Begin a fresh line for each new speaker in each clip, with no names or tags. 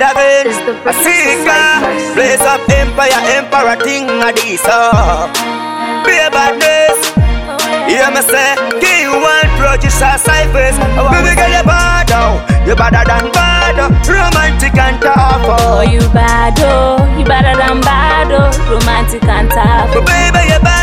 again.
It's the
A seeker, blaze up empire, emperor thing a this up. Be a badness. Hear me say, King one producer ciphers. Oh, Baby girl, you bad oh, you better than bad, oh. romantic and tough.
Oh,
Oh.
you bad, oh, you better than bad, oh, romantic and tough.
Baby, you bad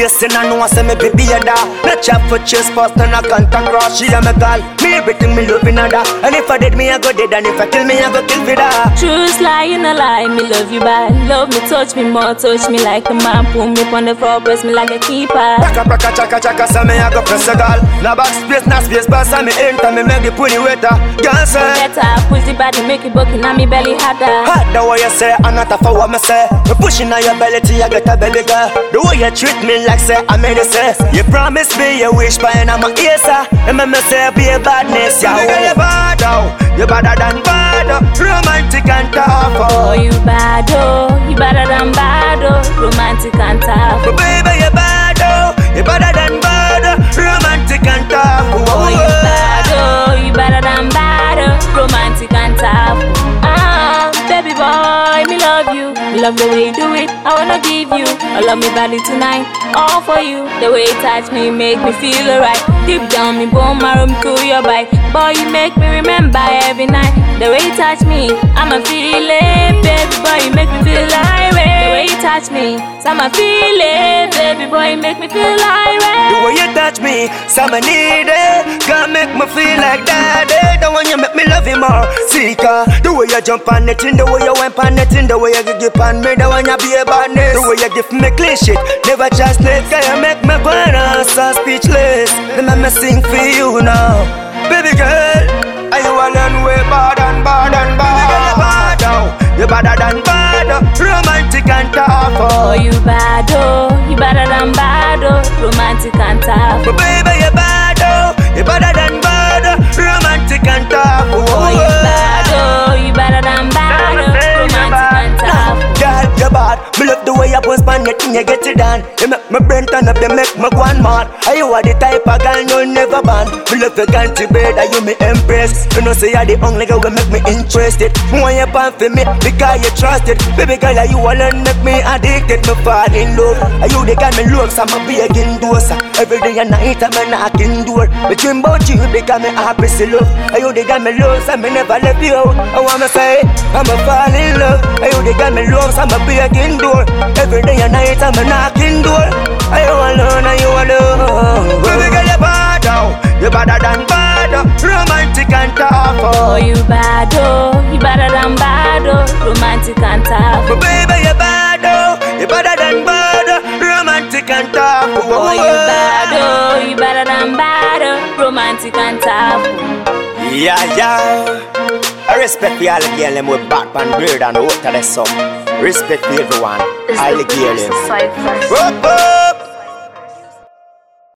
case, and I know I say me baby a da. No chop for chase first, and I can't cross. She a me call, me everything me love in a da. And if I dead, me I go dead, and if I kill me, I go kill for.
Truth lie in a lie, me love you bad. Love me, touch me more, touch me like a man. Pull me on the floor, press me like a keeper.
Praka praka chaka chaka, so me I go press a gal. Na back space, na space, pass, and me enter, me make the pony wetter. Girl say,
Better push the body, make it bucking on me belly harder.
the way you say, and not a for what me say. Me pushing on your belly till you get a belly girl. The way you treat me like say I made it say. You promise me you wish, but I'm a yes sir. And me me say be a badness, yeah. Baby, you bad oh, you better than bad, oh. romantic and tough.
Oh,
Oh.
you bad, oh, you better than bad, oh, romantic and tough.
But baby, you bad oh, you better than bad, oh. romantic and tough.
Oh, you bad, oh, you better than bad, oh, romantic and tough. Ah, baby boy, me love you. Love the way you do it. I wanna give you all of me body tonight, all for you. The way you touch me make me feel alright. Deep down, me bone marrow me through your bite. Boy, you make me remember every night. The way you touch me, I'ma feel it, baby boy. You make me feel irate. The way you touch me, I'ma feel it, baby boy. You make me feel
like
The
way you touch me, some I need it. Can make me feel like daddy. The one you make me love you more. Seeker, you jump on it, in the way you went on it, in the way you give on me, the one you be a badness. The way you give me clean shit, never just let go. You make me on so speechless. The man me sing for you now, baby girl. Are you alone way bad and bad and bad? Baby girl, you bad oh, you better than bad, oh. romantic and tough.
Oh,
Oh.
you bad, oh, you better than bad, oh, romantic and tough.
But baby, you thing, you get it done. You make my brain turn up, you make me go on mad. Are you are the type of girl you never ban? Me love your country are you me impress? You know say you're the only girl who make me interested. Want you pan for me because you trusted. Baby girl, are you alone make me addicted? Me fall in love. Are you the girl me love? So I'm begging doors. Every day and night I'm knocking door. Me dream about you because me happy to love. Are you the girl me love? So me never left you oh, out. I wanna say I'm a fall in love. Are you the girl me love? So I'm begging door. Every day and night I'm knocking door. Are you alone? Are you alone? Baby girl, you bad oh. You better than bad oh. Romantic and tough
Oh,
oh.
you bad, oh, you better than bad, oh, romantic and tough.
But baby, you bad oh. You better than bad oh. Romantic and tough
Oh, oh you bad, oh, you better than bad, oh, romantic and tough.
Yeah, yeah. I respect for all the girl them with back and beard and out of the sun. Respect for everyone.
It's
them.
Cypher.
Whoop, whoop.